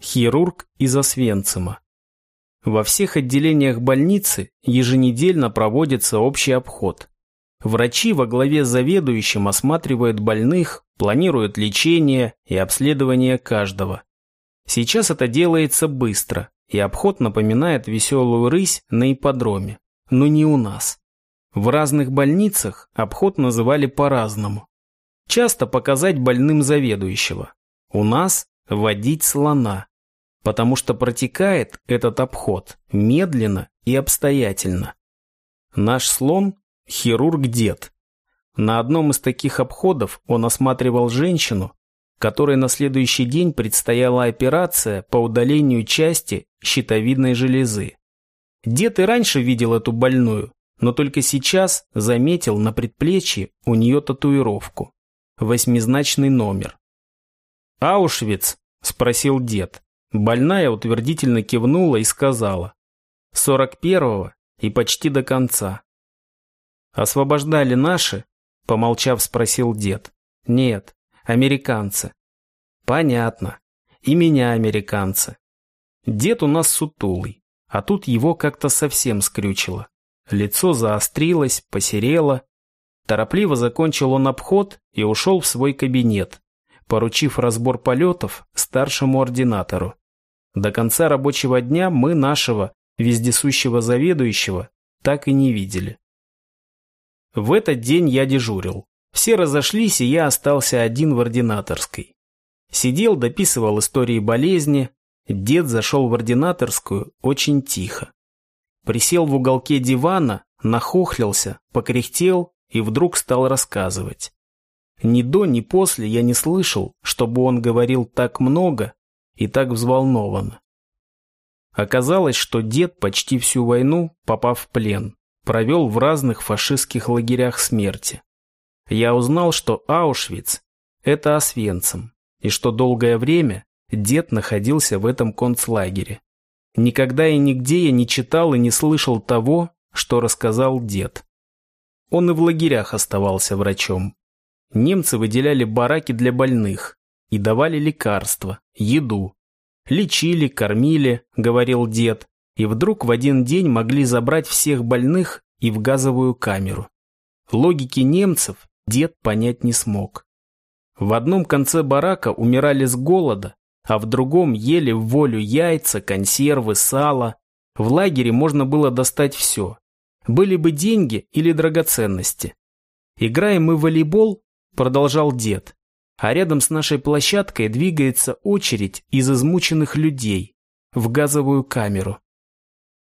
хирург из Освенцима. Во всех отделениях больницы еженедельно проводится общий обход. Врачи во главе с заведующим осматривают больных, планируют лечение и обследование каждого. Сейчас это делается быстро, и обход напоминает веселую рысь на ипподроме, но не у нас. В разных больницах обход называли по-разному. Часто показать больным заведующего. У нас водить слона, потому что протекает этот обход медленно и обстоятельно. Наш слон – хирург-дед. На одном из таких обходов он осматривал женщину, которой на следующий день предстояла операция по удалению части щитовидной железы. Дед и раньше видел эту больную, но только сейчас заметил на предплечье у нее татуировку. Восьмизначный номер. «Аушвиц?» – спросил дед. Больная утвердительно кивнула и сказала. «Сорок первого и почти до конца». «Освобождали наши?» – помолчав, спросил дед. «Нет, американцы». «Понятно. И меня американцы. Дед у нас сутулый, а тут его как-то совсем скрючило. Лицо заострилось, посерело. Торопливо закончил он обход и ушел в свой кабинет, поручив разбор полетов старшему ординатору. До конца рабочего дня мы нашего вездесущего заведующего так и не видели. В этот день я дежурил. Все разошлись, и я остался один в ординаторской. Сидел, дописывал истории болезни. Дед зашел в ординаторскую очень тихо. Присел в уголке дивана, нахохлился, покряхтел и вдруг стал рассказывать. Ни до, ни после я не слышал, чтобы он говорил так много и так взволнованно. Оказалось, что дед почти всю войну, попав в плен, провел в разных фашистских лагерях смерти. Я узнал, что Аушвиц – это Освенцим, и что долгое время дед находился в этом концлагере. Никогда и нигде я не читал и не слышал того, что рассказал дед. Он и в лагерях оставался врачом. Немцы выделяли бараки для больных и давали лекарства, еду. Лечили, кормили, говорил дед, и вдруг в один день могли забрать всех больных и в газовую камеру. Логики немцев дед понять не смог. В одном конце барака умирали с голода, а в другом ели в волю яйца, консервы, сало. В лагере можно было достать все. Были бы деньги или драгоценности. Играем мы в волейбол, продолжал дед, а рядом с нашей площадкой двигается очередь из измученных людей в газовую камеру.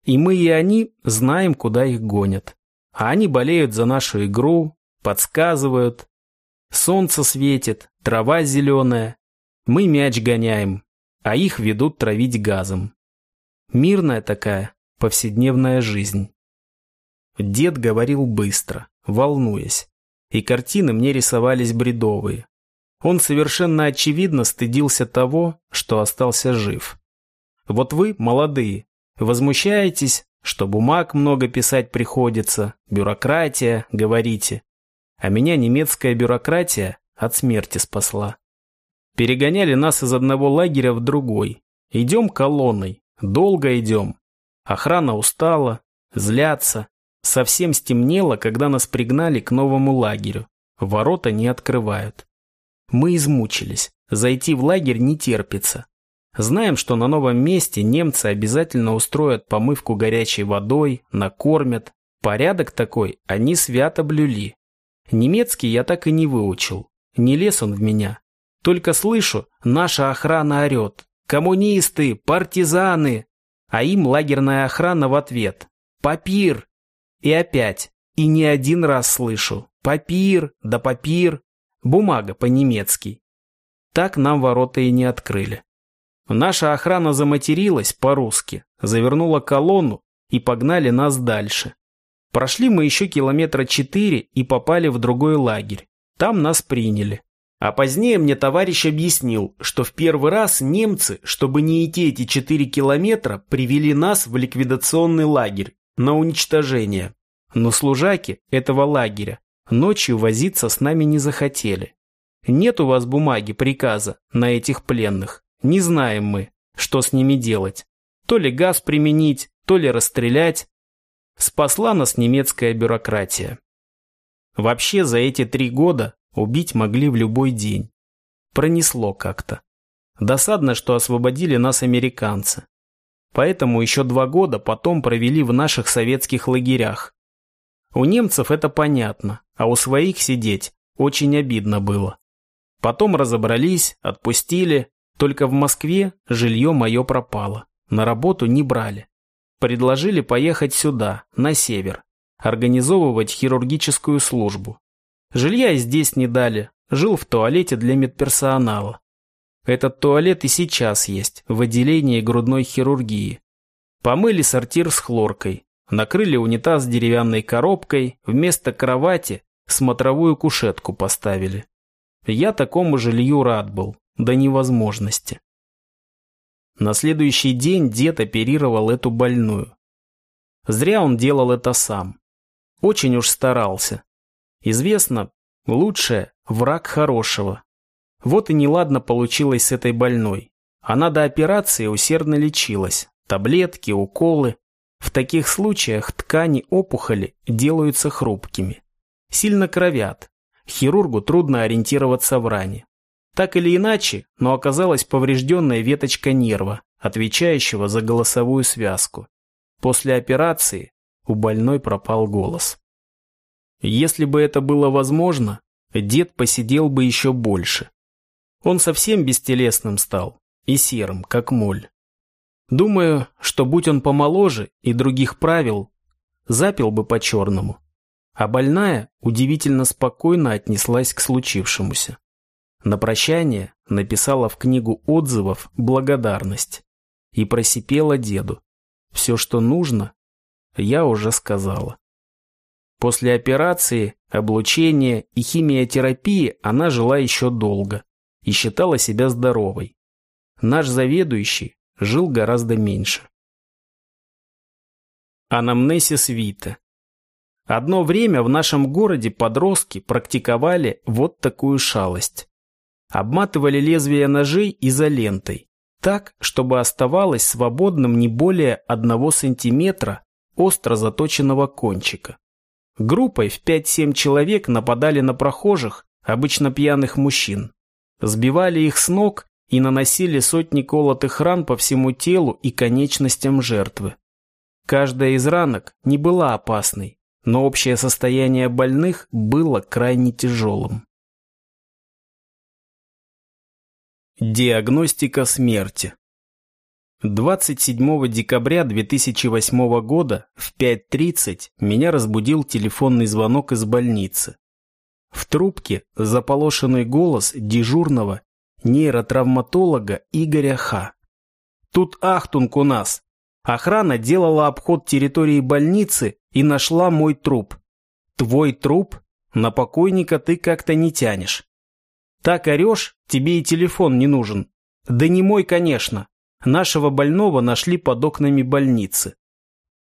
И мы и они знаем, куда их гонят. А они болеют за нашу игру, подсказывают. Солнце светит, трава зеленая, мы мяч гоняем, а их ведут травить газом. Мирная такая повседневная жизнь. Дед говорил быстро, волнуясь, и картины мне рисовались бредовые. Он совершенно очевидно стыдился того, что остался жив. Вот вы, молодые, возмущаетесь, что бумаг много писать приходится, бюрократия, говорите. А меня немецкая бюрократия от смерти спасла. Перегоняли нас из одного лагеря в другой. Идем колонной, долго идем. Охрана устала, злятся. Совсем стемнело, когда нас пригнали к новому лагерю. Ворота не открывают. Мы измучились. Зайти в лагерь не терпится. Знаем, что на новом месте немцы обязательно устроят помывку горячей водой, накормят. Порядок такой они свято блюли. Немецкий я так и не выучил. Не лез он в меня. Только слышу, наша охрана орет. Коммунисты, партизаны. А им лагерная охрана в ответ. Папир. И опять. И не один раз слышу. Папир, да папир. Бумага по-немецки. Так нам ворота и не открыли. Наша охрана заматерилась по-русски, завернула колонну и погнали нас дальше. Прошли мы еще километра четыре и попали в другой лагерь. Там нас приняли. А позднее мне товарищ объяснил, что в первый раз немцы, чтобы не идти эти 4 километра, привели нас в ликвидационный лагерь на уничтожение. Но служаки этого лагеря ночью возиться с нами не захотели. Нет у вас бумаги приказа на этих пленных. Не знаем мы, что с ними делать. То ли газ применить, то ли расстрелять. Спасла нас немецкая бюрократия. Вообще за эти три года убить могли в любой день. Пронесло как-то. Досадно, что освободили нас американцы. Поэтому еще два года потом провели в наших советских лагерях. У немцев это понятно, а у своих сидеть очень обидно было. Потом разобрались, отпустили, только в Москве жилье мое пропало, на работу не брали. Предложили поехать сюда, на север, организовывать хирургическую службу. Жилья здесь не дали, жил в туалете для медперсонала. Этот туалет и сейчас есть, в отделении грудной хирургии. Помыли сортир с хлоркой, накрыли унитаз деревянной коробкой, вместо кровати смотровую кушетку поставили. Я такому жилью рад был, до невозможности. На следующий день дед оперировал эту больную. Зря он делал это сам. Очень уж старался. Известно, лучшее – враг хорошего. Вот и неладно получилось с этой больной. Она до операции усердно лечилась. Таблетки, уколы. В таких случаях ткани опухоли делаются хрупкими. Сильно кровят. Хирургу трудно ориентироваться в ране. Так или иначе, но оказалась поврежденная веточка нерва, отвечающего за голосовую связку. После операции у больной пропал голос. Если бы это было возможно, дед посидел бы еще больше. Он совсем бестелесным стал и серым, как моль. Думаю, что будь он помоложе и других правил, запил бы по-черному. А больная удивительно спокойно отнеслась к случившемуся. На прощание написала в книгу отзывов благодарность и просипела деду. Все, что нужно, я уже сказала. После операции, облучения и химиотерапии она жила еще долго и считала себя здоровой. Наш заведующий жил гораздо меньше. Анамнесис Вита. Одно время в нашем городе подростки практиковали вот такую шалость. Обматывали лезвие ножей изолентой, так, чтобы оставалось свободным не более одного сантиметра остро заточенного кончика. Группой в 5-7 человек нападали на прохожих, обычно пьяных мужчин. Сбивали их с ног и наносили сотни колотых ран по всему телу и конечностям жертвы. Каждая из ранок не была опасной, но общее состояние больных было крайне тяжелым. Диагностика смерти 27 декабря 2008 года в 5.30 меня разбудил телефонный звонок из больницы. В трубке заполошенный голос дежурного нейротравматолога Игоря Х. Тут ахтунг у нас. Охрана делала обход территории больницы и нашла мой труп. Твой труп? На покойника ты как-то не тянешь. Так орешь, тебе и телефон не нужен. Да не мой, конечно. Нашего больного нашли под окнами больницы.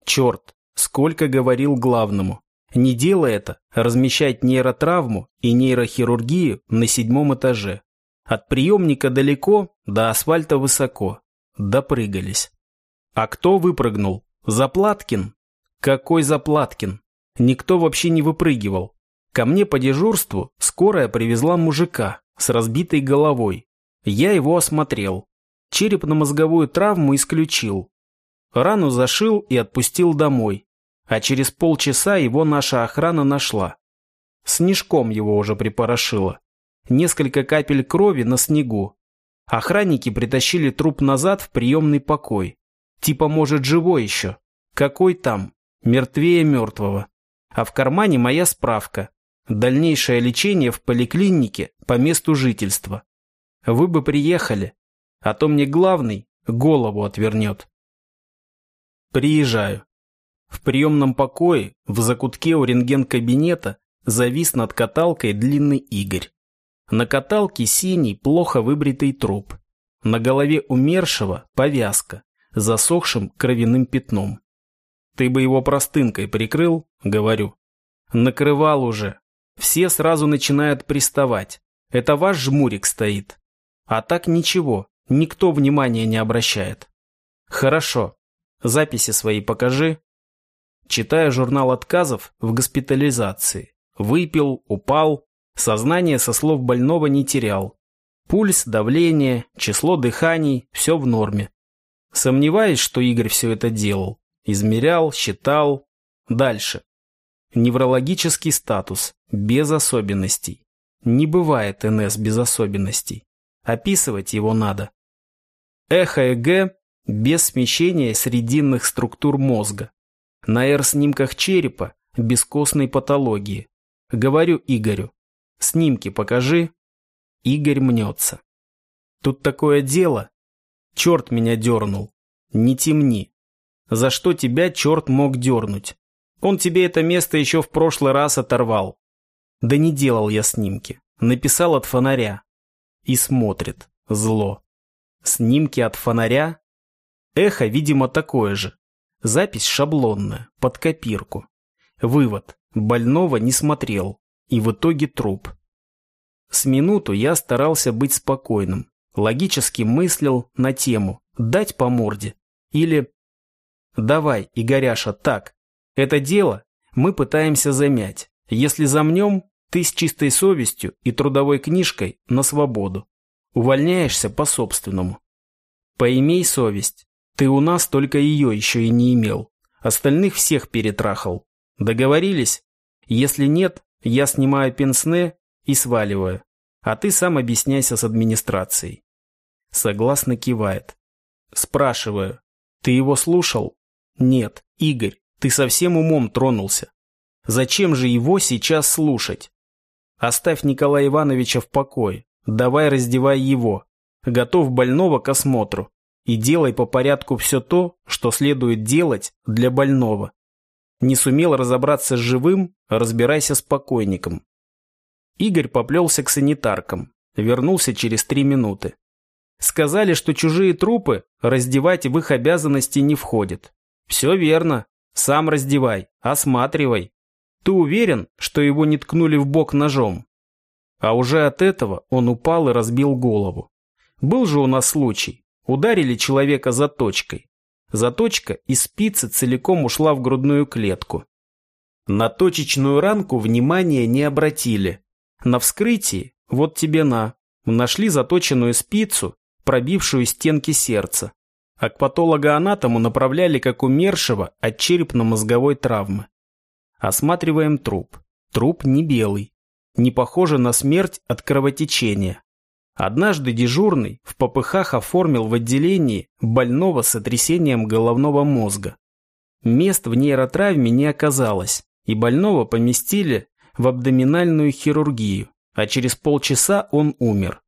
Черт, сколько говорил главному. Не делай это, размещать нейротравму и нейрохирургию на седьмом этаже. От приемника далеко, до асфальта высоко. Допрыгались. А кто выпрыгнул? Заплаткин? Какой Заплаткин? Никто вообще не выпрыгивал. Ко мне по дежурству скорая привезла мужика с разбитой головой. Я его осмотрел. Черепно-мозговую травму исключил. Рану зашил и отпустил домой а через полчаса его наша охрана нашла. Снежком его уже припорошило. Несколько капель крови на снегу. Охранники притащили труп назад в приемный покой. Типа, может, живой еще. Какой там? Мертвее мертвого. А в кармане моя справка. Дальнейшее лечение в поликлинике по месту жительства. Вы бы приехали, а то мне главный голову отвернет. Приезжаю. В приемном покое, в закутке у рентген-кабинета, завис над каталкой длинный Игорь. На каталке синий, плохо выбритый труп. На голове умершего повязка, засохшим кровяным пятном. «Ты бы его простынкой прикрыл?» — говорю. «Накрывал уже. Все сразу начинают приставать. Это ваш жмурик стоит. А так ничего, никто внимания не обращает. Хорошо. Записи свои покажи. Читая журнал отказов в госпитализации. Выпил, упал, сознание со слов больного не терял. Пульс, давление, число дыханий – все в норме. Сомневаюсь, что Игорь все это делал. Измерял, считал. Дальше. Неврологический статус. Без особенностей. Не бывает НС без особенностей. Описывать его надо. Эхо ЭГ без смещения срединных структур мозга. На R-снимках черепа без костной патологии. Говорю Игорю. Снимки покажи. Игорь мнется. Тут такое дело. Черт меня дернул. Не темни. За что тебя черт мог дернуть? Он тебе это место еще в прошлый раз оторвал. Да не делал я снимки. Написал от фонаря. И смотрит. Зло. Снимки от фонаря? Эхо, видимо, такое же. Запись шаблонная, под копирку. Вывод. Больного не смотрел. И в итоге труп. С минуту я старался быть спокойным. Логически мыслил на тему «дать по морде» или «давай, Игоряша, так, это дело мы пытаемся замять. Если замнем, ты с чистой совестью и трудовой книжкой на свободу. Увольняешься по-собственному. Поимей совесть. Ты у нас только ее еще и не имел. Остальных всех перетрахал. Договорились? Если нет, я снимаю пенсне и сваливаю. А ты сам объясняйся с администрацией. Согласно кивает. Спрашиваю. Ты его слушал? Нет, Игорь. Ты совсем умом тронулся. Зачем же его сейчас слушать? Оставь Николая Ивановича в покое. Давай раздевай его. Готов больного к осмотру. И делай по порядку все то, что следует делать для больного. Не сумел разобраться с живым, разбирайся с покойником. Игорь поплелся к санитаркам. Вернулся через три минуты. Сказали, что чужие трупы раздевать в их обязанности не входит. Все верно. Сам раздевай, осматривай. Ты уверен, что его не ткнули в бок ножом? А уже от этого он упал и разбил голову. Был же у нас случай. Ударили человека заточкой. Заточка из спицы целиком ушла в грудную клетку. На точечную ранку внимания не обратили. На вскрытии, вот тебе на, нашли заточенную спицу, пробившую стенки сердца а к патологоанатому направляли как умершего от черепно-мозговой травмы. Осматриваем труп. Труп не белый. Не похоже на смерть от кровотечения. Однажды дежурный в попыхах оформил в отделении больного с сотрясением головного мозга. Мест в нейротравме не оказалось, и больного поместили в абдоминальную хирургию, а через полчаса он умер.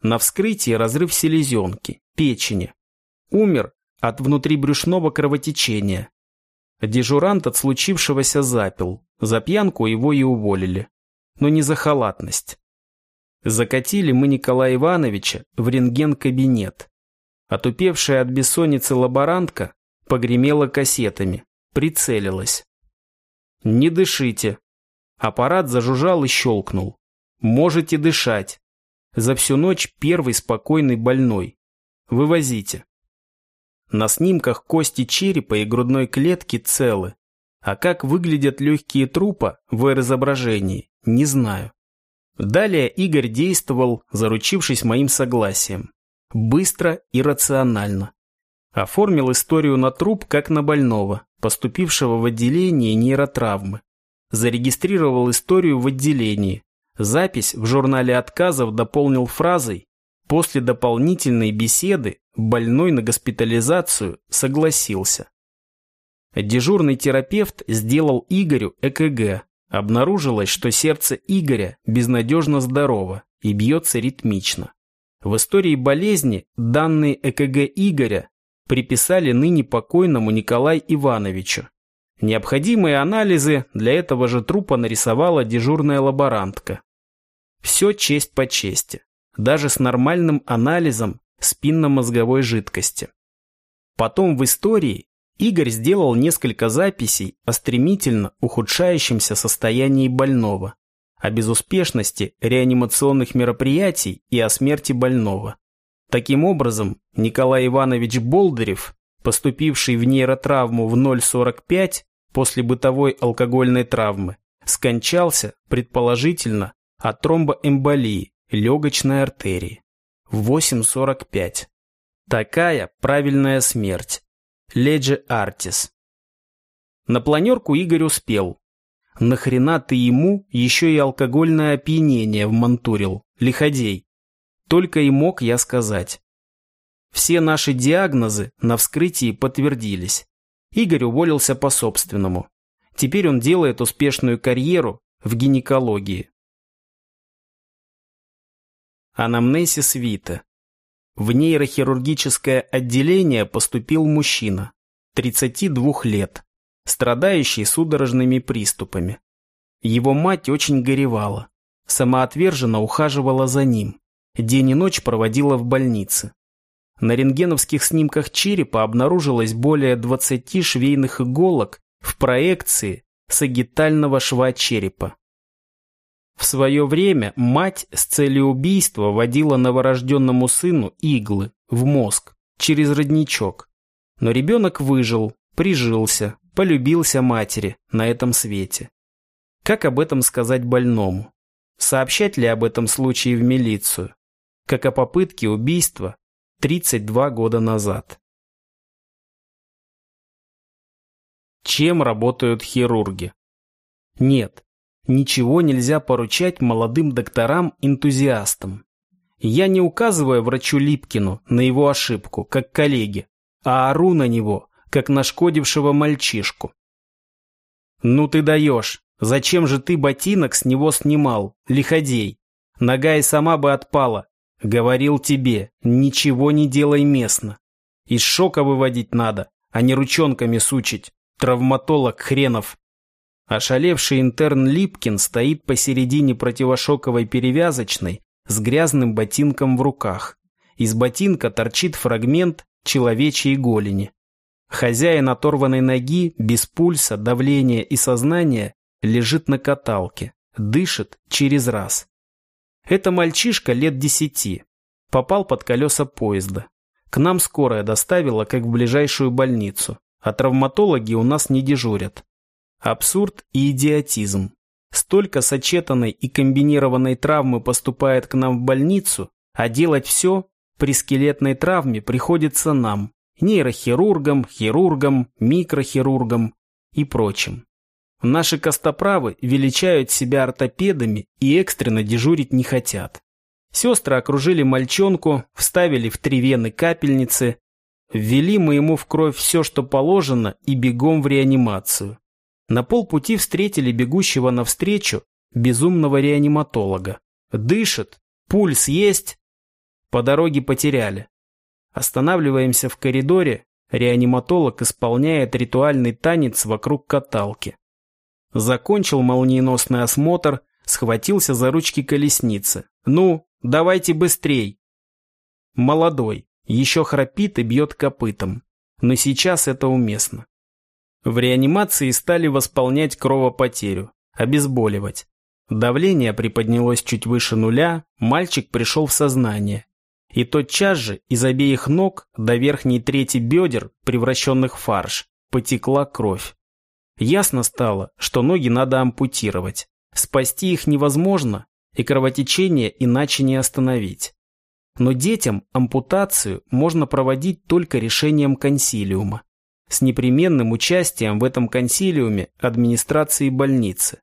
На вскрытии разрыв селезенки, печени, Умер от внутрибрюшного кровотечения. Дежурант от случившегося запил. За пьянку его и уволили. Но не за халатность. Закатили мы Николая Ивановича в рентген-кабинет. Отупевшая от бессонницы лаборантка погремела кассетами, прицелилась. «Не дышите». Аппарат зажужжал и щелкнул. «Можете дышать». За всю ночь первый спокойный больной. Вывозите. На снимках кости черепа и грудной клетки целы. А как выглядят легкие трупа в изображении, не знаю. Далее Игорь действовал, заручившись моим согласием. Быстро и рационально. Оформил историю на труп, как на больного, поступившего в отделение нейротравмы. Зарегистрировал историю в отделении. Запись в журнале отказов дополнил фразой После дополнительной беседы больной на госпитализацию согласился. Дежурный терапевт сделал Игорю ЭКГ. Обнаружилось, что сердце Игоря безнадежно здорово и бьется ритмично. В истории болезни данные ЭКГ Игоря приписали ныне покойному Николаю Ивановичу. Необходимые анализы для этого же трупа нарисовала дежурная лаборантка. Все честь по чести даже с нормальным анализом спинномозговой жидкости. Потом в истории Игорь сделал несколько записей о стремительно ухудшающемся состоянии больного, о безуспешности реанимационных мероприятий и о смерти больного. Таким образом, Николай Иванович Болдырев, поступивший в нейротравму в 0,45 после бытовой алкогольной травмы, скончался, предположительно, от тромбоэмболии легочной артерии в 8.45. Такая правильная смерть. Леджи Артис. На планерку Игорь успел. Нахрена ты ему еще и алкогольное опьянение вмантурил, лиходей? Только и мог я сказать. Все наши диагнозы на вскрытии подтвердились. Игорь уволился по собственному. Теперь он делает успешную карьеру в гинекологии. Анамнезис Вита. В нейрохирургическое отделение поступил мужчина, 32 лет, страдающий судорожными приступами. Его мать очень горевала, самоотверженно ухаживала за ним, день и ночь проводила в больнице. На рентгеновских снимках черепа обнаружилось более 20 швейных иголок в проекции сагитального шва черепа. В свое время мать с целью убийства водила новорожденному сыну иглы в мозг через родничок. Но ребенок выжил, прижился, полюбился матери на этом свете. Как об этом сказать больному? Сообщать ли об этом случае в милицию? Как о попытке убийства 32 года назад. Чем работают хирурги? Нет, Ничего нельзя поручать молодым докторам-энтузиастам. Я не указываю врачу Липкину на его ошибку, как коллеге, а ору на него, как нашкодившего мальчишку. «Ну ты даешь! Зачем же ты ботинок с него снимал, лиходей? Нога и сама бы отпала. Говорил тебе, ничего не делай местно. Из шока выводить надо, а не ручонками сучить. Травматолог хренов. Ошалевший интерн Липкин стоит посередине противошоковой перевязочной с грязным ботинком в руках. Из ботинка торчит фрагмент человечьей голени. Хозяин оторванной ноги, без пульса, давления и сознания, лежит на каталке, дышит через раз. Это мальчишка лет десяти. Попал под колеса поезда. К нам скорая доставила, как в ближайшую больницу, а травматологи у нас не дежурят. Абсурд и идиотизм. Столько сочетанной и комбинированной травмы поступает к нам в больницу, а делать все при скелетной травме приходится нам, нейрохирургам, хирургам, микрохирургам и прочим. Наши костоправы величают себя ортопедами и экстренно дежурить не хотят. Сестры окружили мальчонку, вставили в три вены капельницы, ввели мы ему в кровь все, что положено, и бегом в реанимацию. На полпути встретили бегущего навстречу безумного реаниматолога. Дышит, пульс есть. По дороге потеряли. Останавливаемся в коридоре, реаниматолог исполняет ритуальный танец вокруг каталки. Закончил молниеносный осмотр, схватился за ручки колесницы. «Ну, давайте быстрей!» Молодой, еще храпит и бьет копытом. Но сейчас это уместно. В реанимации стали восполнять кровопотерю, обезболивать. Давление приподнялось чуть выше нуля, мальчик пришел в сознание. И тотчас же из обеих ног до верхней трети бедер, превращенных в фарш, потекла кровь. Ясно стало, что ноги надо ампутировать. Спасти их невозможно, и кровотечение иначе не остановить. Но детям ампутацию можно проводить только решением консилиума с непременным участием в этом консилиуме администрации больницы.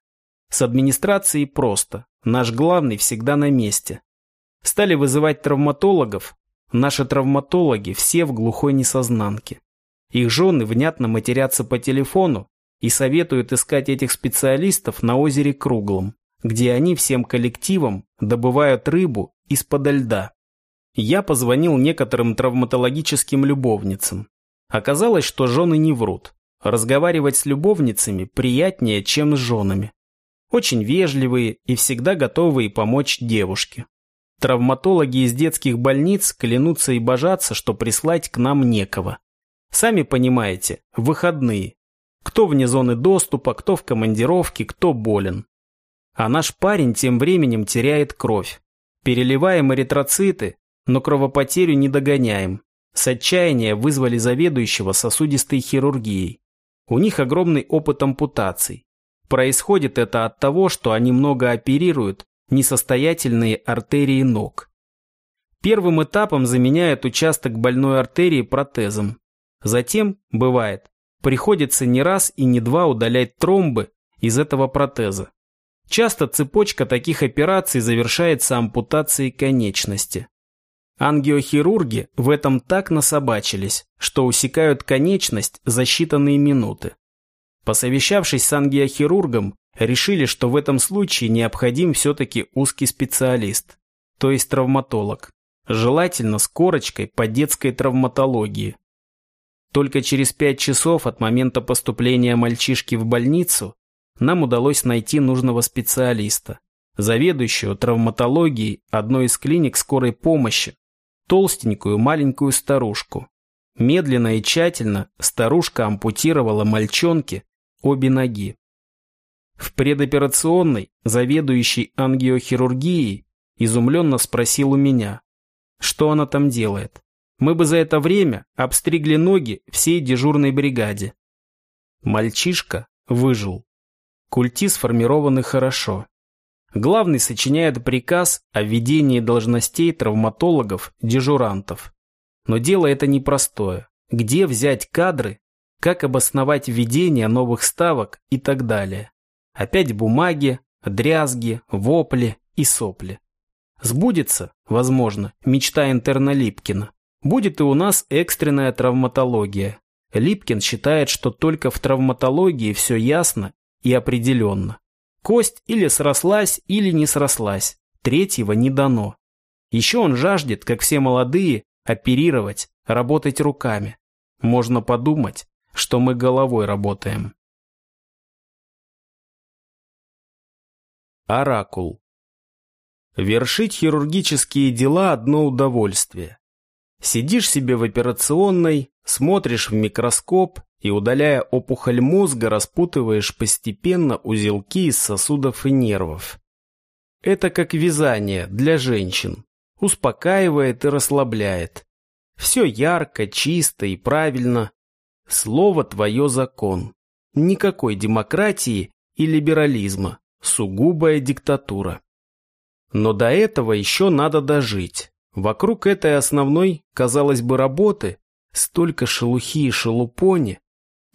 С администрацией просто, наш главный всегда на месте. Стали вызывать травматологов, наши травматологи все в глухой несознанке. Их жены внятно матерятся по телефону и советуют искать этих специалистов на озере Круглом, где они всем коллективом добывают рыбу из-под льда. Я позвонил некоторым травматологическим любовницам, Оказалось, что жены не врут. Разговаривать с любовницами приятнее, чем с женами. Очень вежливые и всегда готовые помочь девушке. Травматологи из детских больниц клянутся и божатся, что прислать к нам некого. Сами понимаете, выходные. Кто вне зоны доступа, кто в командировке, кто болен. А наш парень тем временем теряет кровь. Переливаем эритроциты, но кровопотерю не догоняем. С отчаяния вызвали заведующего сосудистой хирургией. У них огромный опыт ампутаций. Происходит это от того, что они много оперируют несостоятельные артерии ног. Первым этапом заменяют участок больной артерии протезом. Затем, бывает, приходится не раз и не два удалять тромбы из этого протеза. Часто цепочка таких операций завершается ампутацией конечности. Ангиохирурги в этом так насобачились, что усекают конечность за считанные минуты. Посовещавшись с ангиохирургом, решили, что в этом случае необходим все-таки узкий специалист, то есть травматолог, желательно с корочкой по детской травматологии. Только через пять часов от момента поступления мальчишки в больницу нам удалось найти нужного специалиста, заведующего травматологией одной из клиник скорой помощи, толстенькую маленькую старушку. Медленно и тщательно старушка ампутировала мальчонке обе ноги. В предоперационной заведующий ангиохирургией изумленно спросил у меня, что она там делает. Мы бы за это время обстригли ноги всей дежурной бригаде. Мальчишка выжил. Культи сформированы хорошо. Главный сочиняет приказ о введении должностей травматологов-дежурантов. Но дело это непростое. Где взять кадры, как обосновать введение новых ставок и так далее. Опять бумаги, дрязги, вопли и сопли. Сбудется, возможно, мечта интерна Липкина. Будет и у нас экстренная травматология. Липкин считает, что только в травматологии все ясно и определенно. Кость или срослась, или не срослась. Третьего не дано. Еще он жаждет, как все молодые, оперировать, работать руками. Можно подумать, что мы головой работаем. Оракул. Вершить хирургические дела – одно удовольствие. Сидишь себе в операционной, смотришь в микроскоп и, удаляя опухоль мозга, распутываешь постепенно узелки из сосудов и нервов. Это как вязание для женщин. Успокаивает и расслабляет. Все ярко, чисто и правильно. Слово твое закон. Никакой демократии и либерализма. Сугубая диктатура. Но до этого еще надо дожить. Вокруг этой основной, казалось бы, работы столько шелухи и шелупони,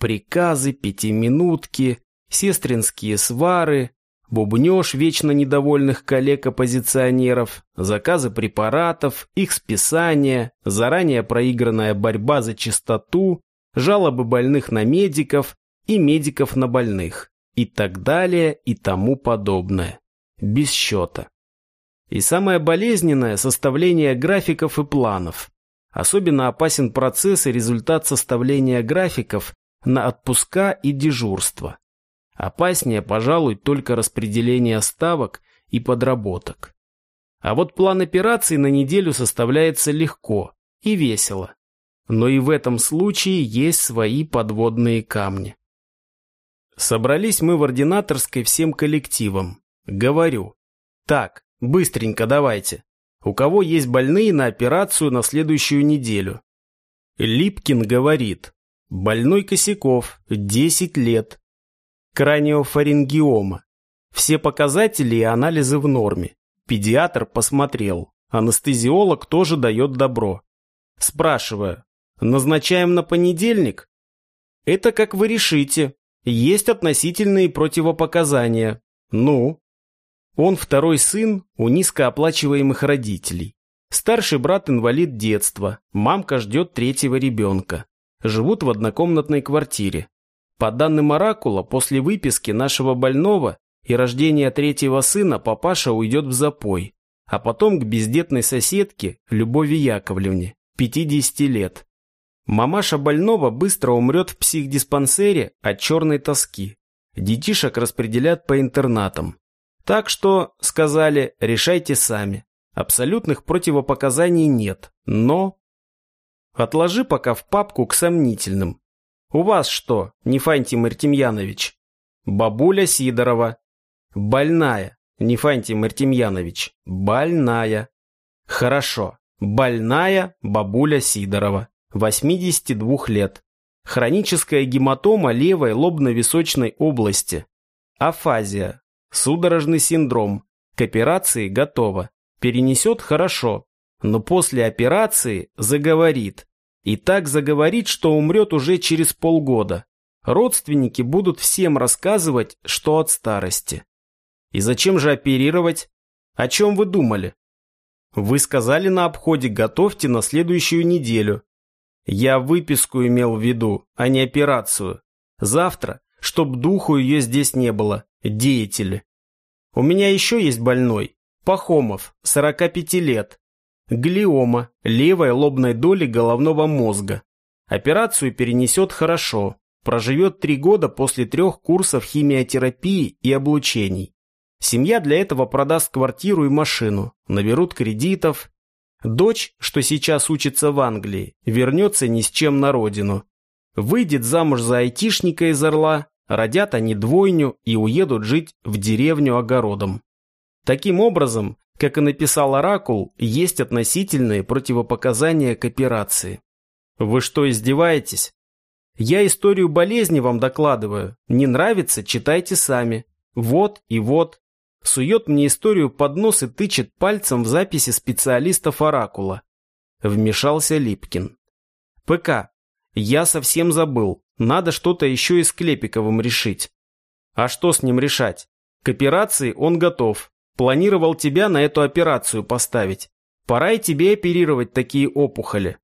Приказы, пятиминутки, сестринские свары, бубнеж вечно недовольных коллег-оппозиционеров, заказы препаратов, их списание, заранее проигранная борьба за чистоту, жалобы больных на медиков и медиков на больных и так далее и тому подобное. Без счета. И самое болезненное – составление графиков и планов. Особенно опасен процесс и результат составления графиков на отпуска и дежурство. Опаснее, пожалуй, только распределение ставок и подработок. А вот план операций на неделю составляется легко и весело. Но и в этом случае есть свои подводные камни. Собрались мы в ординаторской всем коллективом. Говорю. Так, быстренько давайте. У кого есть больные на операцию на следующую неделю? Липкин говорит. Больной Косяков, 10 лет. Краниофарингиома. Все показатели и анализы в норме. Педиатр посмотрел. Анестезиолог тоже дает добро. Спрашиваю, назначаем на понедельник? Это как вы решите. Есть относительные противопоказания. Ну? Он второй сын у низкооплачиваемых родителей. Старший брат инвалид детства, мамка ждет третьего ребенка живут в однокомнатной квартире. По данным Оракула, после выписки нашего больного и рождения третьего сына папаша уйдет в запой, а потом к бездетной соседке Любови Яковлевне, 50 лет. Мамаша больного быстро умрет в психдиспансере от черной тоски. Детишек распределят по интернатам. Так что, сказали, решайте сами. Абсолютных противопоказаний нет, но Отложи пока в папку к сомнительным. У вас что, Нефантий Мартемьянович? Бабуля Сидорова. Больная, Нефантий Мартемьянович. Больная. Хорошо. Больная бабуля Сидорова, 82 лет. Хроническая гематома левой лобно-височной области. Афазия. Судорожный синдром. К операции готова. Перенесет хорошо. Но после операции заговорит. И так заговорит, что умрет уже через полгода. Родственники будут всем рассказывать, что от старости. И зачем же оперировать? О чем вы думали? Вы сказали на обходе «готовьте на следующую неделю». Я выписку имел в виду, а не операцию. Завтра, чтоб духу ее здесь не было, деятели. У меня еще есть больной. Пахомов, 45 лет. Глиома, левой лобной доли головного мозга. Операцию перенесет хорошо. Проживет три года после трех курсов химиотерапии и облучений. Семья для этого продаст квартиру и машину, наберут кредитов. Дочь, что сейчас учится в Англии, вернется ни с чем на родину. Выйдет замуж за айтишника из Орла, родят они двойню и уедут жить в деревню огородом. Таким образом, как и написал Оракул, есть относительные противопоказания к операции. Вы что, издеваетесь? Я историю болезни вам докладываю. Не нравится, читайте сами. Вот и вот сует мне историю под нос и тычет пальцем в записи специалистов Оракула. Вмешался Липкин. ПК. Я совсем забыл. Надо что-то еще и с Клепиковым решить. А что с ним решать? К операции он готов. Планировал тебя на эту операцию поставить. Пора и тебе оперировать такие опухоли.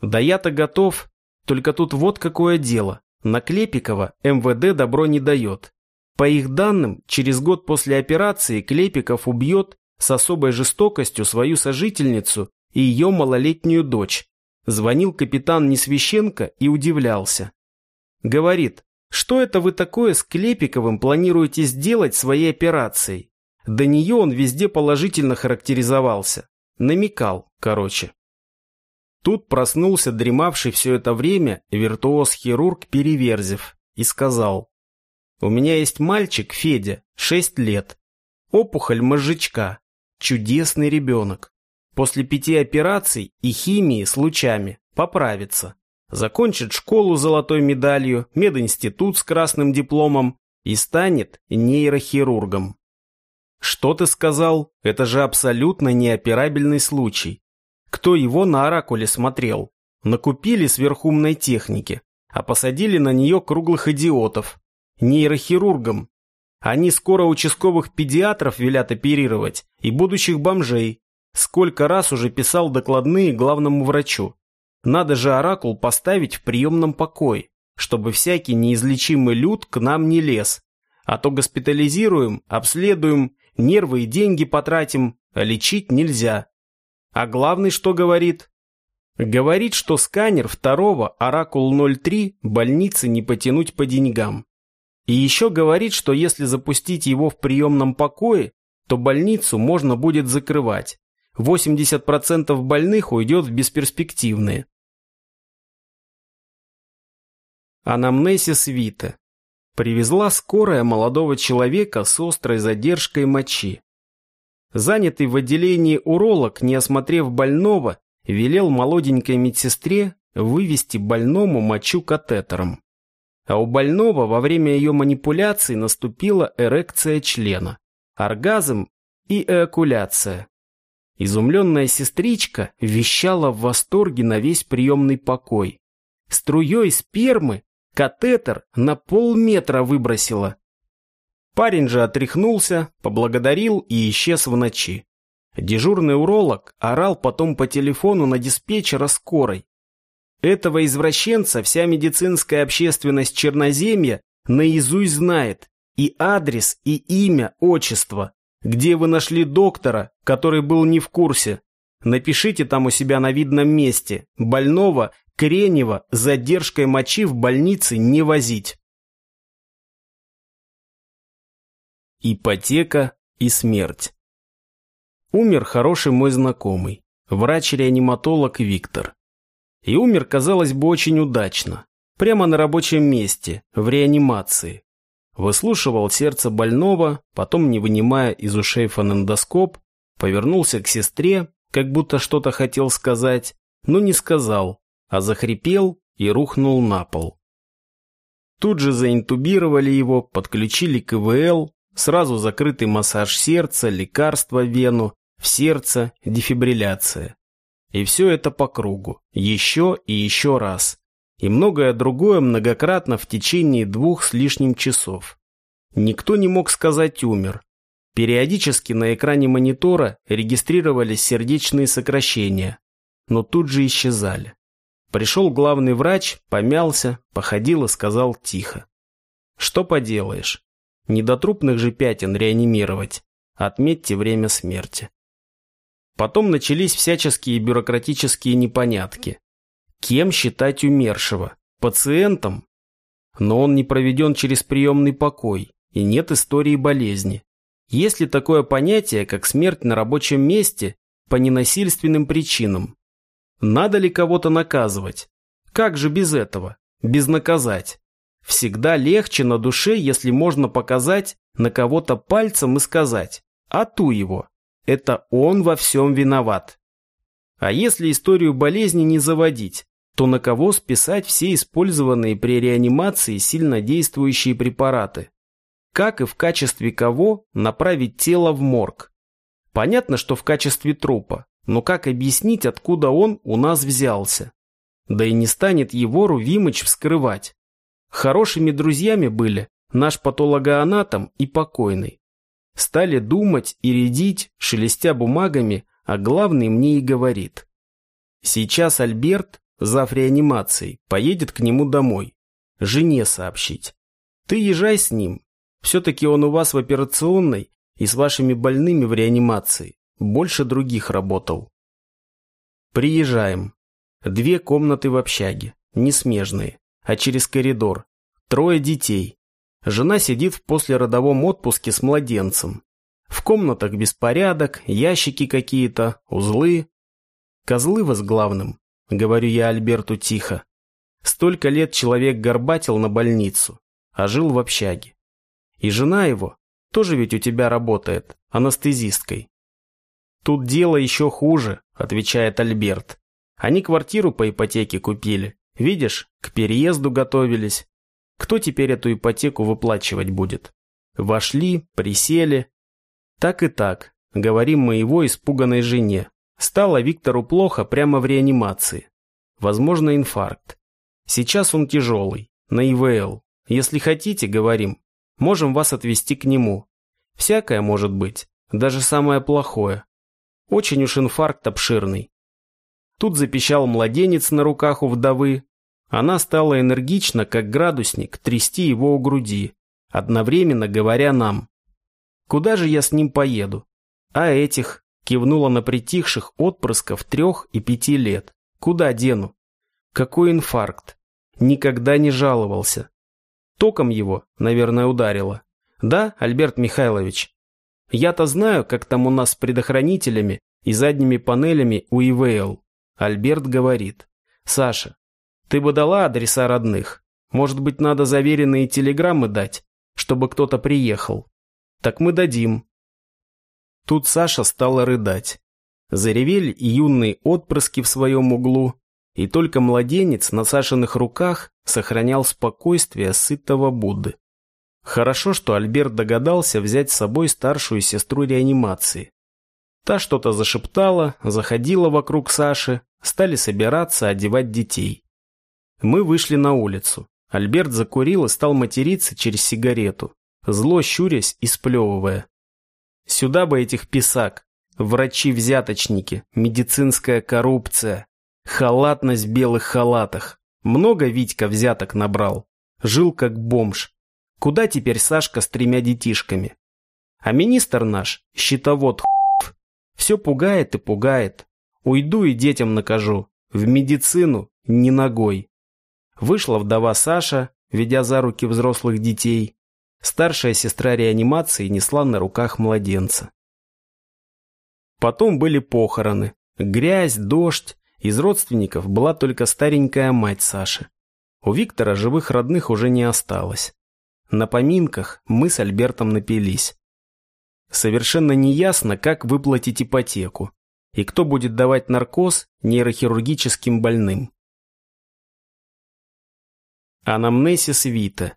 Да я-то готов. Только тут вот какое дело. На Клепикова МВД добро не дает. По их данным, через год после операции Клепиков убьет с особой жестокостью свою сожительницу и ее малолетнюю дочь. Звонил капитан Несвященко и удивлялся. Говорит, что это вы такое с Клепиковым планируете сделать своей операцией? До нее он везде положительно характеризовался. Намекал, короче. Тут проснулся дремавший все это время виртуоз-хирург Переверзев и сказал, у меня есть мальчик, Федя, 6 лет. Опухоль мозжечка. Чудесный ребенок. После пяти операций и химии с лучами поправится. Закончит школу золотой медалью, мединститут с красным дипломом и станет нейрохирургом. Что ты сказал? Это же абсолютно неоперабельный случай. Кто его на оракуле смотрел? Накупили сверхумной техники, а посадили на нее круглых идиотов, нейрохирургам. Они скоро участковых педиатров велят оперировать и будущих бомжей. Сколько раз уже писал докладные главному врачу. Надо же оракул поставить в приемном покое, чтобы всякий неизлечимый люд к нам не лез. А то госпитализируем, обследуем, нервы и деньги потратим, а лечить нельзя. А главный что говорит? Говорит, что сканер второго Оракул 03 больницы не потянуть по деньгам. И еще говорит, что если запустить его в приемном покое, то больницу можно будет закрывать. 80% больных уйдет в бесперспективные. Анамнесис Вита. Привезла скорая молодого человека с острой задержкой мочи. Занятый в отделении уролог, не осмотрев больного, велел молоденькой медсестре вывести больному мочу катетером а у больного во время ее манипуляций наступила эрекция члена, оргазм и эокуляция. Изумленная сестричка вещала в восторге на весь приемный покой. Струей спермы катетер на полметра выбросила. Парень же отряхнулся, поблагодарил и исчез в ночи. Дежурный уролог орал потом по телефону на диспетчера скорой, этого извращенца вся медицинская общественность Черноземья наизусть знает. И адрес, и имя, отчество. Где вы нашли доктора, который был не в курсе? Напишите там у себя на видном месте. Больного, Кренева, задержкой мочи в больнице не возить. Ипотека и смерть. Умер хороший мой знакомый, врач-реаниматолог Виктор. И умер, казалось бы, очень удачно. Прямо на рабочем месте, в реанимации. Выслушивал сердце больного, потом, не вынимая из ушей фонендоскоп, повернулся к сестре, как будто что-то хотел сказать, но не сказал, а захрипел и рухнул на пол. Тут же заинтубировали его, подключили КВЛ, сразу закрытый массаж сердца, лекарство в вену, в сердце, дефибрилляция. И все это по кругу, еще и еще раз. И многое другое многократно в течение двух с лишним часов. Никто не мог сказать «умер». Периодически на экране монитора регистрировались сердечные сокращения, но тут же исчезали. Пришел главный врач, помялся, походил и сказал тихо. Что поделаешь, недотрупных же пятен реанимировать. Отметьте время смерти. Потом начались всяческие бюрократические непонятки. Кем считать умершего? Пациентом? Но он не проведен через приемный покой, и нет истории болезни. Есть ли такое понятие, как смерть на рабочем месте по ненасильственным причинам? Надо ли кого-то наказывать? Как же без этого? Без наказать? Всегда легче на душе, если можно показать на кого-то пальцем и сказать «А ту его! Это он во всем виноват!» А если историю болезни не заводить, то на кого списать все использованные при реанимации сильнодействующие препараты? Как и в качестве кого направить тело в морг? Понятно, что в качестве трупа, но как объяснить, откуда он у нас взялся? Да и не станет его Рувимыч вскрывать. Хорошими друзьями были наш патологоанатом и покойный. Стали думать и рядить, шелестя бумагами, а главный мне и говорит. Сейчас Альберт, зав реанимацией, поедет к нему домой. Жене сообщить. Ты езжай с ним. Все-таки он у вас в операционной и с вашими больными в реанимации. Больше других работал. Приезжаем. Две комнаты в общаге, не смежные, а через коридор. Трое детей. Жена сидит в послеродовом отпуске с младенцем. В комнатах беспорядок, ящики какие-то, узлы. Козлы возглавным, говорю я Альберту тихо. Столько лет человек горбатил на больницу, а жил в общаге. И жена его тоже ведь у тебя работает, анестезисткой. «Тут дело еще хуже», – отвечает Альберт. «Они квартиру по ипотеке купили. Видишь, к переезду готовились. Кто теперь эту ипотеку выплачивать будет? Вошли, присели. Так и так, говорим мы его испуганной жене. Стало Виктору плохо прямо в реанимации. Возможно, инфаркт. Сейчас он тяжелый, на ИВЛ. Если хотите, говорим, можем вас отвезти к нему. Всякое может быть, даже самое плохое. Очень уж инфаркт обширный. Тут запищал младенец на руках у вдовы. Она стала энергично, как градусник, трясти его у груди, одновременно говоря нам. «Куда же я с ним поеду?» «А этих?» – кивнула на притихших отпрысков трех и пяти лет. «Куда дену?» «Какой инфаркт?» Никогда не жаловался. Током его, наверное, ударило. «Да, Альберт Михайлович?» Я-то знаю, как там у нас с предохранителями и задними панелями у ИВЛ. Альберт говорит. Саша, ты бы дала адреса родных? Может быть, надо заверенные телеграммы дать, чтобы кто-то приехал? Так мы дадим. Тут Саша стала рыдать. Заревели и юные отпрыски в своем углу, и только младенец на Сашиных руках сохранял спокойствие сытого Будды. Хорошо, что Альберт догадался взять с собой старшую сестру реанимации. Та что-то зашептала, заходила вокруг Саши, стали собираться, одевать детей. Мы вышли на улицу. Альберт закурил и стал материться через сигарету, зло щурясь и сплевывая. Сюда бы этих писак, врачи-взяточники, медицинская коррупция, халатность в белых халатах. Много Витька взяток набрал. Жил как бомж. Куда теперь Сашка с тремя детишками? А министр наш, щитовод хуев, все пугает и пугает. Уйду и детям накажу. В медицину ни ногой. Вышла вдова Саша, ведя за руки взрослых детей. Старшая сестра реанимации несла на руках младенца. Потом были похороны. Грязь, дождь. Из родственников была только старенькая мать Саши. У Виктора живых родных уже не осталось. На поминках мы с Альбертом напились. Совершенно неясно, как выплатить ипотеку. и кто будет давать наркоз нейрохирургическим больным. Анамнесис Вита.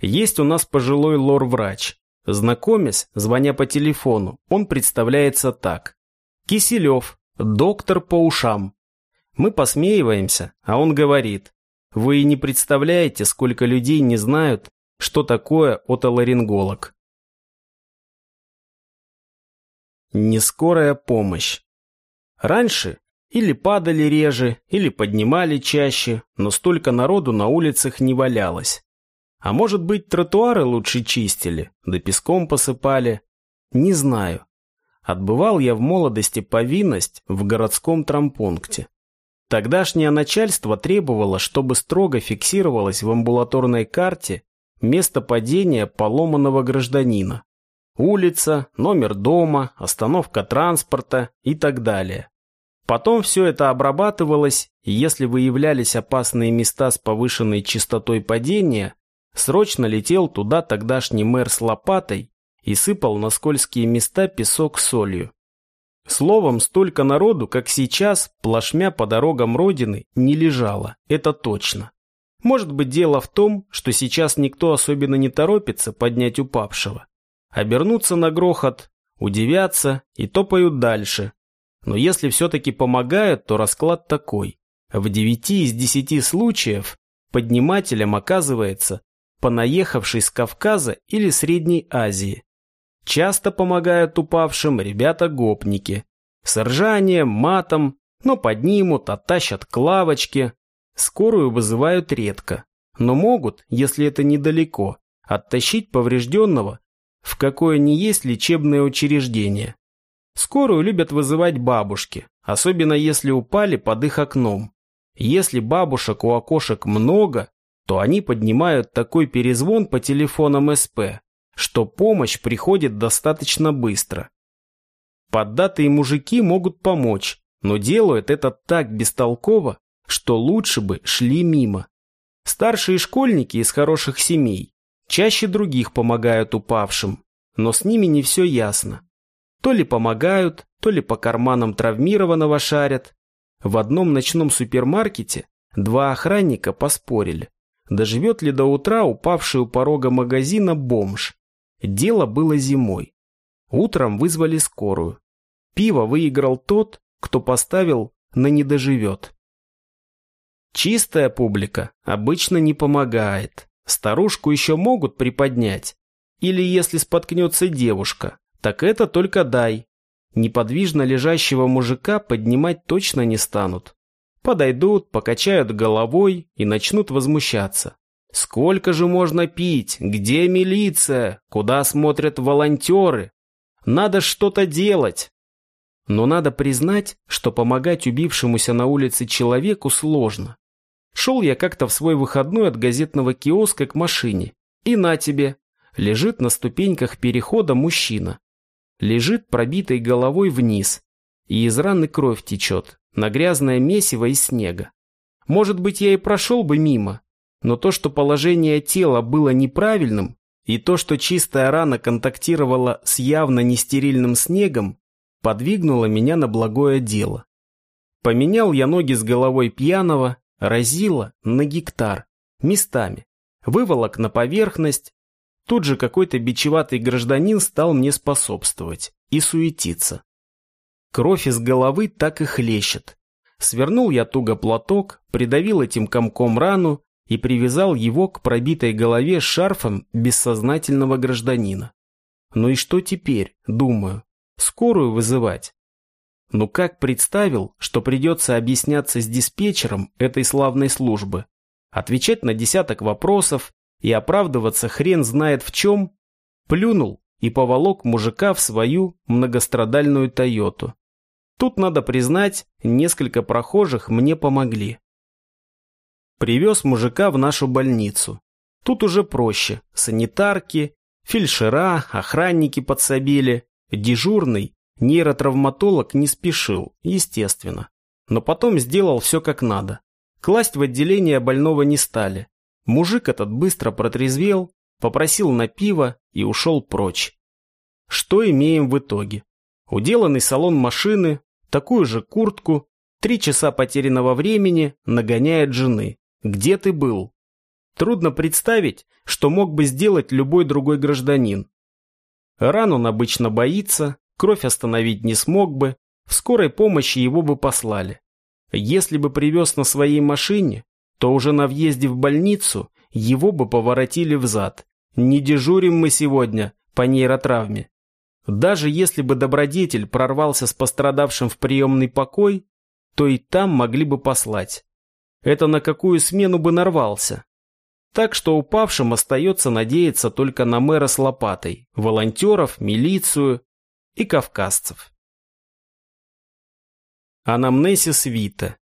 Есть у нас пожилой лор-врач. Знакомясь, звоня по телефону, он представляется так. Киселев, доктор по ушам. Мы посмеиваемся, а он говорит. Вы не представляете, сколько людей не знают, что такое отоларинголог. Нескорая помощь. Раньше или падали реже, или поднимали чаще, но столько народу на улицах не валялось. А может быть, тротуары лучше чистили, да песком посыпали? Не знаю. Отбывал я в молодости повинность в городском трампункте. Тогдашнее начальство требовало, чтобы строго фиксировалось в амбулаторной карте место падения поломанного гражданина. Улица, номер дома, остановка транспорта и так далее. Потом все это обрабатывалось, и если выявлялись опасные места с повышенной частотой падения, срочно летел туда тогдашний мэр с лопатой и сыпал на скользкие места песок солью. Словом, столько народу, как сейчас, плашмя по дорогам Родины, не лежало, это точно. Может быть, дело в том, что сейчас никто особенно не торопится поднять упавшего. Обернуться на грохот, удивятся и топают дальше. Но если все-таки помогают, то расклад такой. В девяти из десяти случаев поднимателем оказывается понаехавший с Кавказа или Средней Азии, Часто помогают упавшим ребята-гопники. С ржанием, матом, но поднимут, оттащат к лавочке. Скорую вызывают редко, но могут, если это недалеко, оттащить поврежденного в какое ни есть лечебное учреждение. Скорую любят вызывать бабушки, особенно если упали под их окном. Если бабушек у окошек много, то они поднимают такой перезвон по телефонам СП, что помощь приходит достаточно быстро. Поддатые мужики могут помочь, но делают это так бестолково, что лучше бы шли мимо. Старшие школьники из хороших семей чаще других помогают упавшим, но с ними не все ясно. То ли помогают, то ли по карманам травмированного шарят. В одном ночном супермаркете два охранника поспорили, доживет ли до утра упавший у порога магазина бомж. Дело было зимой. Утром вызвали скорую. Пиво выиграл тот, кто поставил на «не доживет». Чистая публика обычно не помогает. Старушку еще могут приподнять. Или если споткнется девушка, так это только дай. Неподвижно лежащего мужика поднимать точно не станут. Подойдут, покачают головой и начнут возмущаться. Сколько же можно пить? Где милиция? Куда смотрят волонтеры? Надо что-то делать. Но надо признать, что помогать убившемуся на улице человеку сложно. Шел я как-то в свой выходной от газетного киоска к машине. И на тебе. Лежит на ступеньках перехода мужчина. Лежит пробитой головой вниз. И из раны кровь течет, на грязное месиво из снега. Может быть, я и прошел бы мимо, но то, что положение тела было неправильным, и то, что чистая рана контактировала с явно нестерильным снегом, подвигнуло меня на благое дело. Поменял я ноги с головой пьяного, разило на гектар, местами, выволок на поверхность. Тут же какой-то бичеватый гражданин стал мне способствовать и суетиться. Кровь из головы так и хлещет. Свернул я туго платок, придавил этим комком рану и привязал его к пробитой голове шарфом бессознательного гражданина. Ну и что теперь, думаю, скорую вызывать? Ну как представил, что придется объясняться с диспетчером этой славной службы, отвечать на десяток вопросов и оправдываться хрен знает в чем, плюнул и поволок мужика в свою многострадальную Тойоту. Тут, надо признать, несколько прохожих мне помогли. Привез мужика в нашу больницу. Тут уже проще. Санитарки, фельдшера, охранники подсобили. Дежурный, нейротравматолог не спешил, естественно. Но потом сделал все как надо. Класть в отделение больного не стали. Мужик этот быстро протрезвел, попросил на пиво и ушел прочь. Что имеем в итоге? Уделанный салон машины, такую же куртку, три часа потерянного времени, нагоняет жены. Где ты был? Трудно представить, что мог бы сделать любой другой гражданин. Ран он обычно боится, кровь остановить не смог бы, в скорой помощи его бы послали. Если бы привез на своей машине, то уже на въезде в больницу его бы поворотили взад. Не дежурим мы сегодня по нейротравме. Даже если бы добродетель прорвался с пострадавшим в приемный покой, то и там могли бы послать. Это на какую смену бы нарвался? Так что упавшим остается надеяться только на мэра с лопатой, волонтеров, милицию и кавказцев. Анамнесис Вита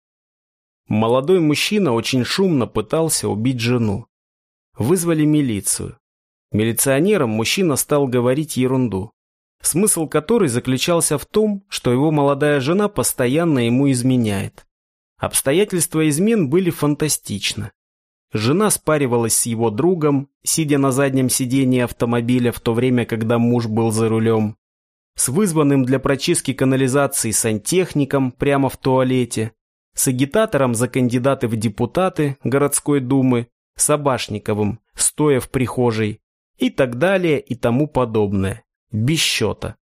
Молодой мужчина очень шумно пытался убить жену. Вызвали милицию. Милиционерам мужчина стал говорить ерунду смысл которой заключался в том, что его молодая жена постоянно ему изменяет. Обстоятельства измен были фантастичны. Жена спаривалась с его другом, сидя на заднем сидении автомобиля в то время, когда муж был за рулем, с вызванным для прочистки канализации сантехником прямо в туалете, с агитатором за кандидаты в депутаты городской думы, Собашниковым, стоя в прихожей, и так далее и тому подобное без счета.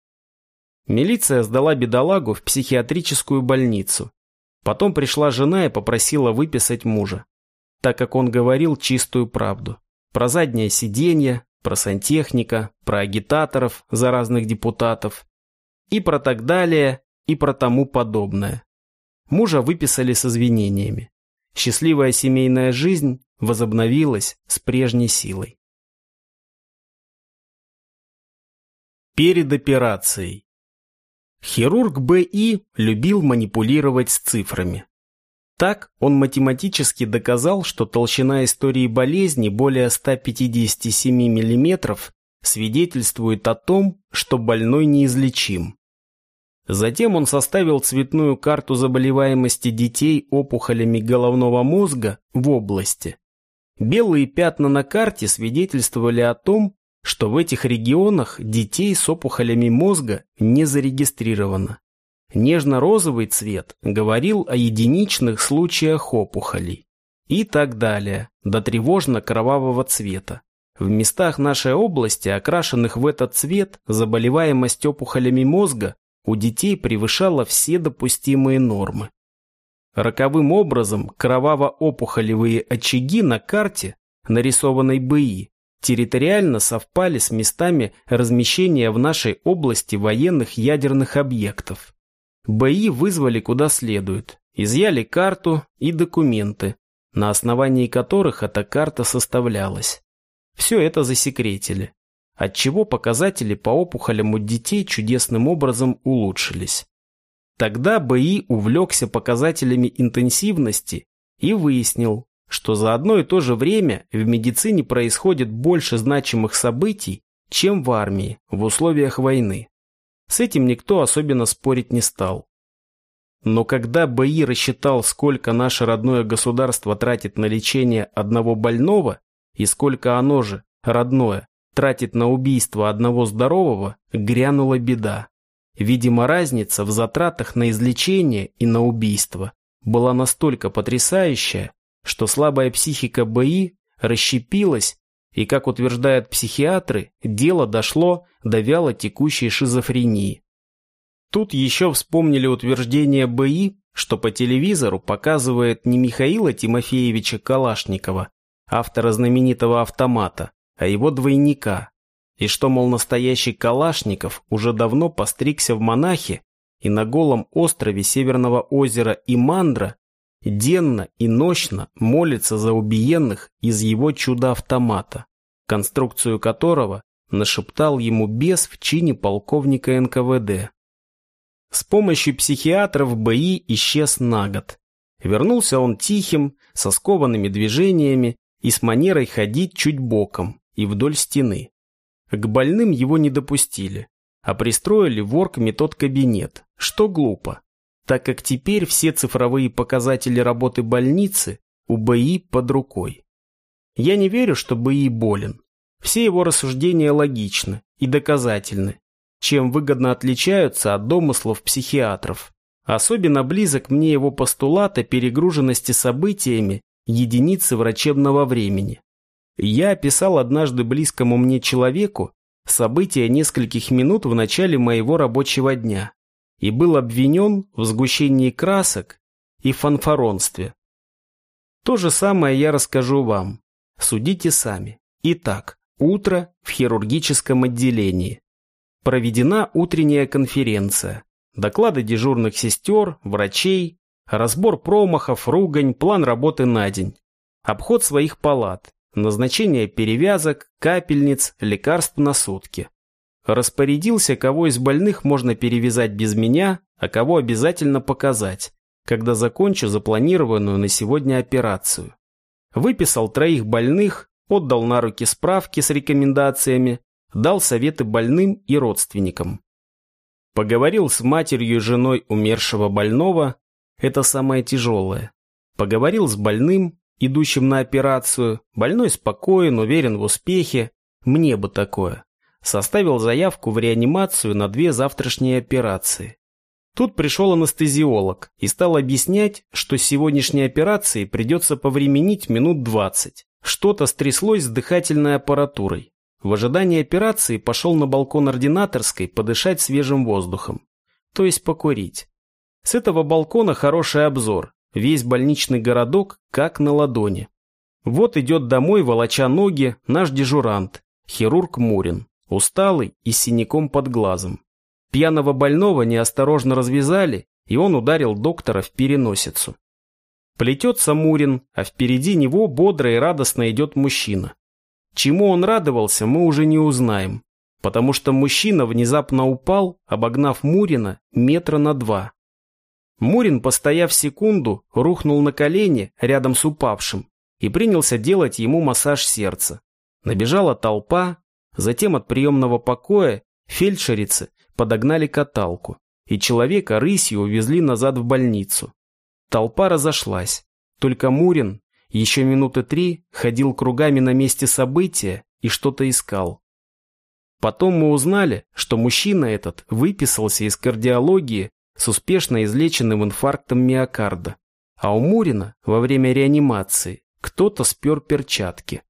Милиция сдала бедолагу в психиатрическую больницу. Потом пришла жена и попросила выписать мужа, так как он говорил чистую правду. Про заднее сиденье, про сантехника, про агитаторов за разных депутатов и про так далее, и про тому подобное. Мужа выписали с извинениями. Счастливая семейная жизнь возобновилась с прежней силой. Перед операцией. Хирург Б.И. любил манипулировать с цифрами. Так он математически доказал, что толщина истории болезни более 157 мм свидетельствует о том, что больной неизлечим. Затем он составил цветную карту заболеваемости детей опухолями головного мозга в области. Белые пятна на карте свидетельствовали о том, что в этих регионах детей с опухолями мозга не зарегистрировано. Нежно-розовый цвет говорил о единичных случаях опухолей. И так далее, до тревожно-кровавого цвета. В местах нашей области, окрашенных в этот цвет, заболеваемость опухолями мозга у детей превышала все допустимые нормы. Роковым образом кроваво-опухолевые очаги на карте, нарисованной БИ, территориально совпали с местами размещения в нашей области военных ядерных объектов. БИ вызвали куда следует, изъяли карту и документы, на основании которых эта карта составлялась. Все это засекретили, отчего показатели по опухолям у детей чудесным образом улучшились. Тогда БИ увлекся показателями интенсивности и выяснил, что за одно и то же время в медицине происходит больше значимых событий, чем в армии в условиях войны. С этим никто особенно спорить не стал. Но когда БИ рассчитал, сколько наше родное государство тратит на лечение одного больного и сколько оно же, родное, тратит на убийство одного здорового, грянула беда. Видимо, разница в затратах на излечение и на убийство была настолько потрясающая, что слабая психика БИ расщепилась, и, как утверждают психиатры, дело дошло до вяло текущей шизофрении. Тут еще вспомнили утверждение БИ, что по телевизору показывает не Михаила Тимофеевича Калашникова, автора знаменитого автомата, а его двойника, и что, мол, настоящий Калашников уже давно постригся в монахи и на голом острове Северного озера Имандра денно и нощно молится за убиенных из его чудо-автомата, конструкцию которого нашептал ему бес в чине полковника НКВД. С помощью психиатров БИ исчез на год. Вернулся он тихим, со скованными движениями и с манерой ходить чуть боком и вдоль стены. К больным его не допустили, а пристроили в орг-метод-кабинет, что глупо так как теперь все цифровые показатели работы больницы у БИ под рукой. Я не верю, что БИ болен. Все его рассуждения логичны и доказательны, чем выгодно отличаются от домыслов психиатров. Особенно близок мне его постулат о перегруженности событиями единицы врачебного времени. Я описал однажды близкому мне человеку события нескольких минут в начале моего рабочего дня и был обвинен в сгущении красок и фанфаронстве. То же самое я расскажу вам. Судите сами. Итак, утро в хирургическом отделении. Проведена утренняя конференция. Доклады дежурных сестер, врачей, разбор промахов, ругань, план работы на день. Обход своих палат, назначение перевязок, капельниц, лекарств на сутки. Распорядился, кого из больных можно перевязать без меня, а кого обязательно показать, когда закончу запланированную на сегодня операцию. Выписал троих больных, отдал на руки справки с рекомендациями, дал советы больным и родственникам. Поговорил с матерью и женой умершего больного, это самое тяжелое. Поговорил с больным, идущим на операцию, больной спокоен, уверен в успехе, мне бы такое. Составил заявку в реанимацию на две завтрашние операции. Тут пришел анестезиолог и стал объяснять, что с сегодняшней операцией придется повременить минут 20. Что-то стряслось с дыхательной аппаратурой. В ожидании операции пошел на балкон ординаторской подышать свежим воздухом. То есть покурить. С этого балкона хороший обзор. Весь больничный городок как на ладони. Вот идет домой, волоча ноги, наш дежурант, хирург Мурин, усталый и с синяком под глазом. Пьяного больного неосторожно развязали, и он ударил доктора в переносицу. Плетется Мурин, а впереди него бодро и радостно идет мужчина. Чему он радовался, мы уже не узнаем, потому что мужчина внезапно упал, обогнав Мурина метра на два. Мурин, постояв секунду, рухнул на колени рядом с упавшим и принялся делать ему массаж сердца. Набежала толпа, затем от приемного покоя фельдшерицы подогнали каталку, и человека рысью увезли назад в больницу. Толпа разошлась, только Мурин еще минуты три ходил кругами на месте события и что-то искал. Потом мы узнали, что мужчина этот выписался из кардиологии с успешно излеченным инфарктом миокарда, а у Мурина во время реанимации кто-то спер перчатки.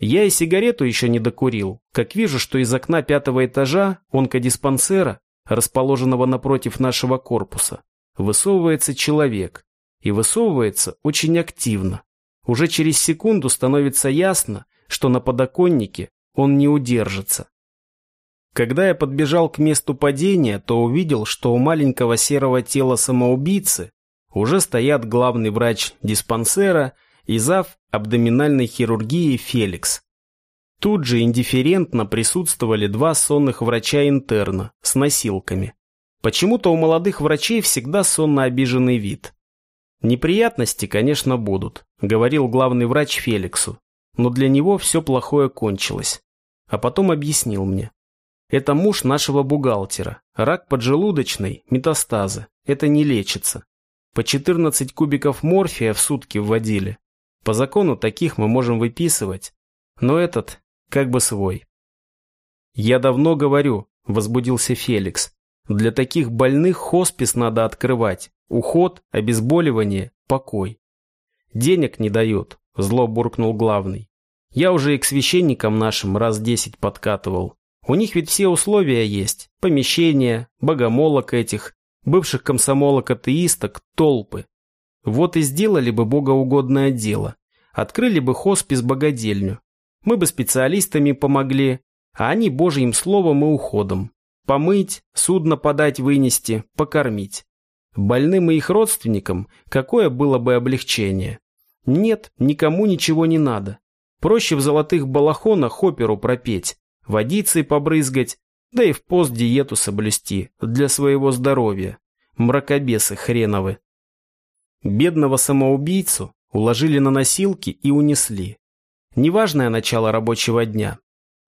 Я и сигарету еще не докурил, как вижу, что из окна пятого этажа онкодиспансера, расположенного напротив нашего корпуса, высовывается человек, и высовывается очень активно. Уже через секунду становится ясно, что на подоконнике он не удержится. Когда я подбежал к месту падения, то увидел, что у маленького серого тела самоубийцы уже стоят главный врач диспансера и зав. абдоминальной хирургии Феликс. Тут же индифферентно присутствовали два сонных врача-интерна с носилками. Почему-то у молодых врачей всегда сонно обиженный вид. Неприятности, конечно, будут, говорил главный врач Феликсу, но для него все плохое кончилось. А потом объяснил мне. Это муж нашего бухгалтера. Рак поджелудочный, метастазы. Это не лечится. По 14 кубиков морфия в сутки вводили. По закону таких мы можем выписывать. Но этот как бы свой. Я давно говорю, возбудился Феликс. Для таких больных хоспис надо открывать. Уход, обезболивание, покой. Денег не дает, зло буркнул главный. Я уже и к священникам нашим раз десять подкатывал. У них ведь все условия есть. Помещения, богомолок этих, бывших комсомолок-атеисток, толпы. Вот и сделали бы богоугодное дело. Открыли бы хоспис-богадельню. Мы бы специалистами помогли, а они божьим словом и уходом. Помыть, судно подать вынести, покормить. Больным и их родственникам какое было бы облегчение? Нет, никому ничего не надо. Проще в золотых балахонах оперу пропеть, водицей побрызгать, да и в пост диету соблюсти для своего здоровья. Мракобесы хреновы. Бедного самоубийцу уложили на носилки и унесли. Неважное начало рабочего дня.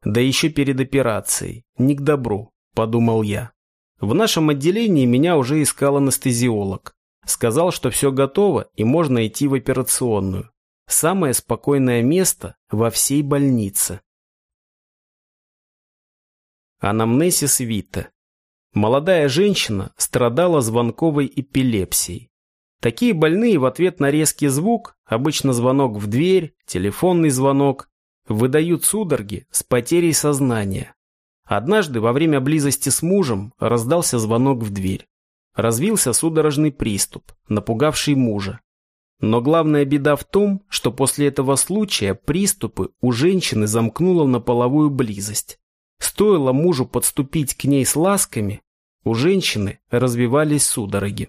Да еще перед операцией. Не к добру, подумал я. В нашем отделении меня уже искал анестезиолог. Сказал, что все готово и можно идти в операционную. Самое спокойное место во всей больнице. Анамнесис Вита. Молодая женщина страдала звонковой эпилепсией. Такие больные в ответ на резкий звук, обычно звонок в дверь, телефонный звонок, выдают судороги с потерей сознания. Однажды во время близости с мужем раздался звонок в дверь. Развился судорожный приступ, напугавший мужа. Но главная беда в том, что после этого случая приступы у женщины замкнуло на половую близость. Стоило мужу подступить к ней с ласками, у женщины развивались судороги.